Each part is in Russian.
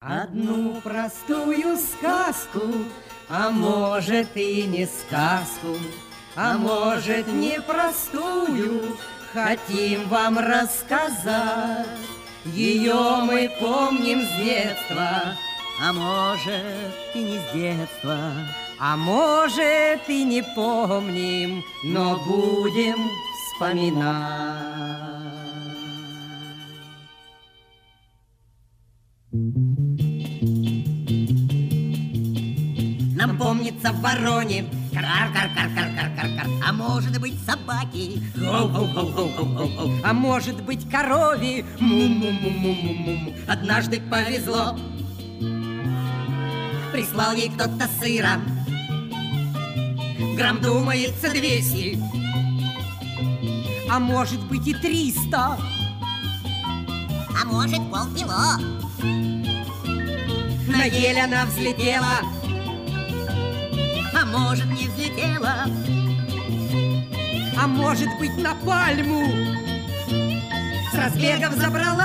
Одну простую сказку, а может и не сказку, а может непростую, хотим вам рассказать. Ее мы помним с детства, а может и не с детства, а может и не помним, но будем вспоминать. Нам помнится в вороне? Кар кар кар кар кар кар кар А может быть собаки? А может быть корове му му му му му му му Однажды повезло. Прислал ей кто-то сыра. Грамм думается двести. А может быть и триста. А может полкило. На ель она взлетела может не взлетела А может быть на пальму С разбегов забралась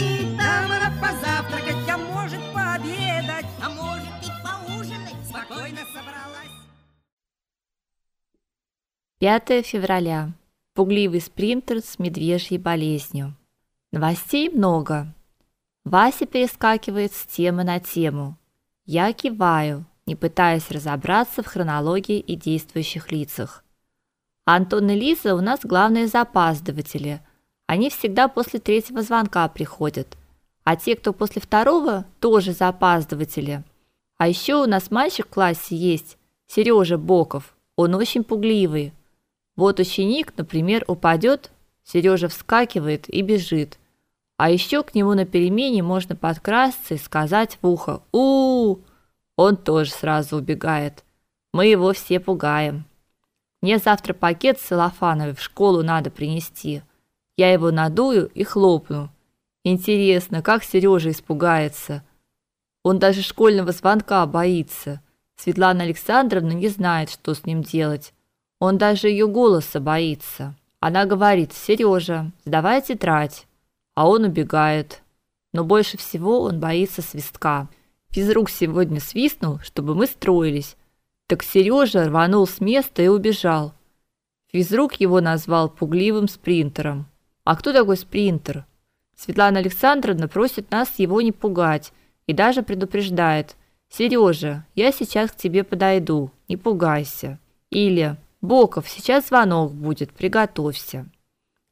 И там она позавтракать, а может пообедать А может и поужинать Спокойно собралась 5 февраля. Пугливый спринтер с медвежьей болезнью. Новостей много. Вася перескакивает с темы на тему. Я киваю, не пытаясь разобраться в хронологии и действующих лицах. Антон и Лиза у нас главные запаздыватели. Они всегда после третьего звонка приходят. А те, кто после второго, тоже запаздыватели. А еще у нас мальчик в классе есть, Сережа Боков. Он очень пугливый. Вот ученик, например, упадет, Сережа вскакивает и бежит. А еще к нему на перемене можно подкрасться и сказать в ухо: "У!" Он тоже сразу убегает. Мы его все пугаем. Мне завтра пакет целлофановый в школу надо принести. Я его надую и хлопну. Интересно, как Сережа испугается. Он даже школьного звонка боится. Светлана Александровна не знает, что с ним делать. Он даже ее голоса боится. Она говорит: "Сережа, сдавай тетрадь". А он убегает. Но больше всего он боится свистка. Физрук сегодня свистнул, чтобы мы строились. Так Сережа рванул с места и убежал. Физрук его назвал пугливым спринтером. А кто такой спринтер? Светлана Александровна просит нас его не пугать и даже предупреждает: "Сережа, я сейчас к тебе подойду, не пугайся". Или Боков, сейчас звонок будет, приготовься.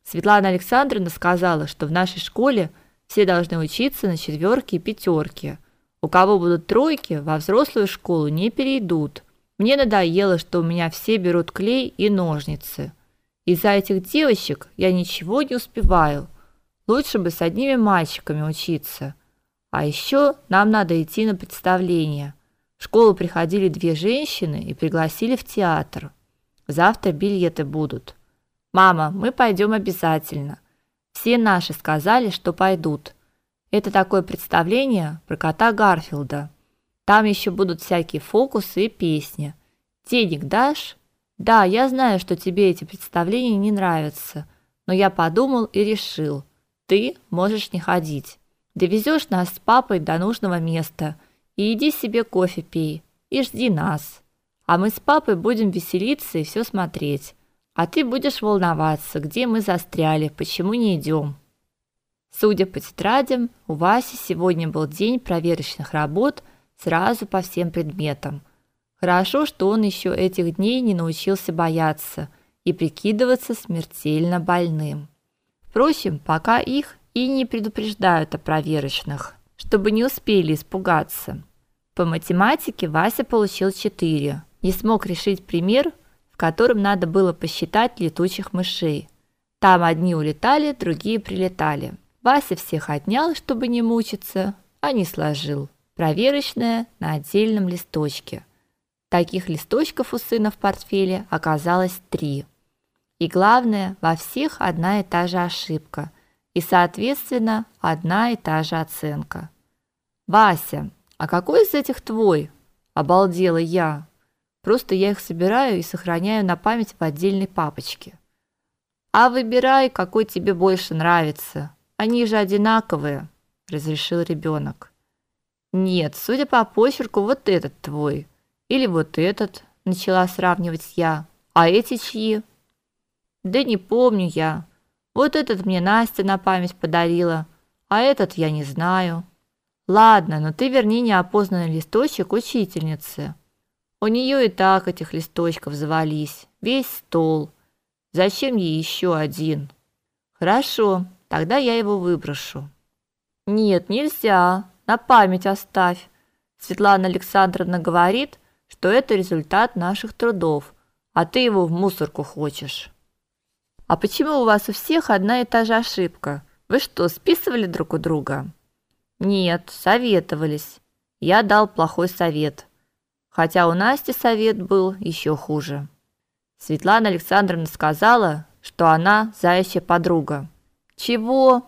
Светлана Александровна сказала, что в нашей школе все должны учиться на четверки и пятерки. У кого будут тройки, во взрослую школу не перейдут. Мне надоело, что у меня все берут клей и ножницы. Из-за этих девочек я ничего не успеваю. Лучше бы с одними мальчиками учиться. А еще нам надо идти на представление. В школу приходили две женщины и пригласили в театр. Завтра билеты будут. Мама, мы пойдем обязательно. Все наши сказали, что пойдут. Это такое представление про кота Гарфилда. Там еще будут всякие фокусы и песни. Денег дашь? Да, я знаю, что тебе эти представления не нравятся, но я подумал и решил. Ты можешь не ходить. Довезешь нас с папой до нужного места и иди себе кофе пей и жди нас. А мы с папой будем веселиться и все смотреть. А ты будешь волноваться, где мы застряли, почему не идем. Судя по тетрадям, у Васи сегодня был день проверочных работ сразу по всем предметам. Хорошо, что он еще этих дней не научился бояться и прикидываться смертельно больным. Впрочем, пока их и не предупреждают о проверочных, чтобы не успели испугаться. По математике Вася получил 4 не смог решить пример, в котором надо было посчитать летучих мышей. Там одни улетали, другие прилетали. Вася всех отнял, чтобы не мучиться, а не сложил. Проверочное на отдельном листочке. Таких листочков у сына в портфеле оказалось три. И главное, во всех одна и та же ошибка, и, соответственно, одна и та же оценка. Вася, а какой из этих твой? обалдела я. Просто я их собираю и сохраняю на память в отдельной папочке. А выбирай, какой тебе больше нравится. Они же одинаковые. разрешил ребенок. Нет, судя по почерку, вот этот твой или вот этот, начала сравнивать я. А эти чьи? Да не помню я. Вот этот мне Настя на память подарила, а этот я не знаю. Ладно, но ты верни неопознанный листочек учительнице. У нее и так этих листочков завались, весь стол. Зачем ей еще один? Хорошо, тогда я его выброшу. Нет, нельзя. На память оставь. Светлана Александровна говорит, что это результат наших трудов, а ты его в мусорку хочешь. А почему у вас у всех одна и та же ошибка? Вы что, списывали друг у друга? Нет, советовались. Я дал плохой совет. Хотя у Насти совет был еще хуже. Светлана Александровна сказала, что она заячья подруга. Чего?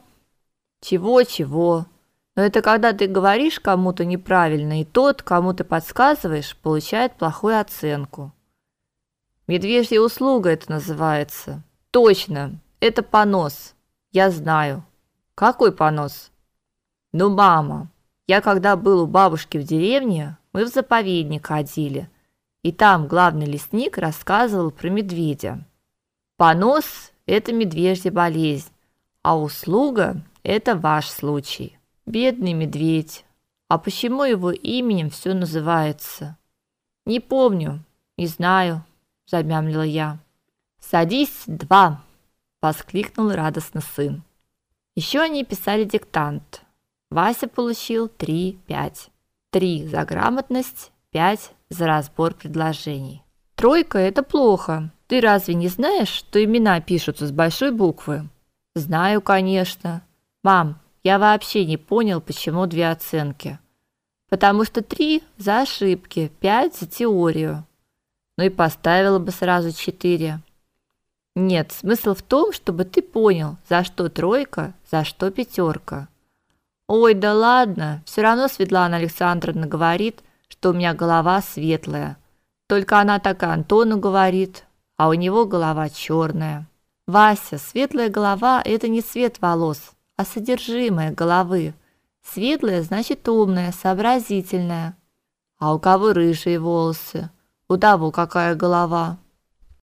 Чего-чего? Но это когда ты говоришь кому-то неправильно, и тот, кому ты подсказываешь, получает плохую оценку. Медвежья услуга это называется. Точно, это понос. Я знаю. Какой понос? Ну, мама, я когда был у бабушки в деревне, мы в заповедник ходили. И там главный лесник рассказывал про медведя. Понос это медвежья болезнь, а услуга это ваш случай. Бедный медведь. А почему его именем все называется? Не помню, не знаю, замямлила я. Садись, два, воскликнул радостно сын. Еще они писали диктант. Вася получил три пять. Три за грамотность, пять за разбор предложений. Тройка это плохо. Ты разве не знаешь, что имена пишутся с большой буквы? Знаю, конечно. Мам, я вообще не понял, почему две оценки. Потому что три за ошибки, пять за теорию. Ну и поставила бы сразу четыре. Нет, смысл в том, чтобы ты понял, за что тройка, за что пятерка. Ой, да ладно, все равно Светлана Александровна говорит, что у меня голова светлая. Только она так и Антону говорит, а у него голова черная. Вася, светлая голова это не цвет волос, а содержимое головы. Светлая значит умная, сообразительная. А у кого рыжие волосы? У того какая голова?